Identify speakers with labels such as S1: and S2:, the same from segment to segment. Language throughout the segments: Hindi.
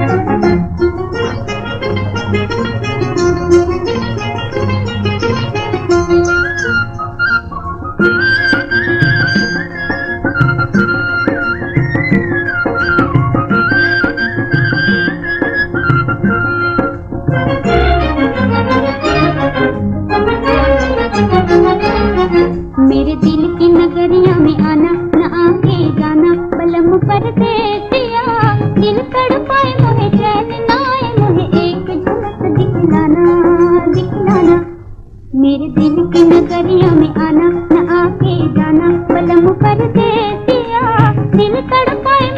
S1: मेरे मेरे दिल की नगरिया में आना न आके जाना बलम पर दिया दिल तड़पाए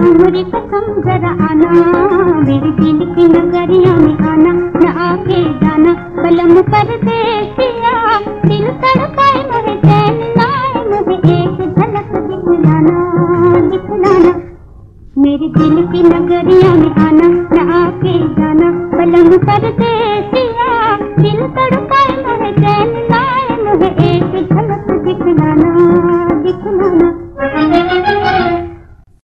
S1: उम्र कसम जरा आना मेरे दिल की नगरिया में आना, न आके जाना बलम कर दे दिया दिल तड़पाए मोहे चैन लाए मोहे एक झलक दिखलाना दिखलाना मेरे दिल की नगरिया में आना न आके जाना बलम कर दे दिया दिल तड़पाए मोहे चैन।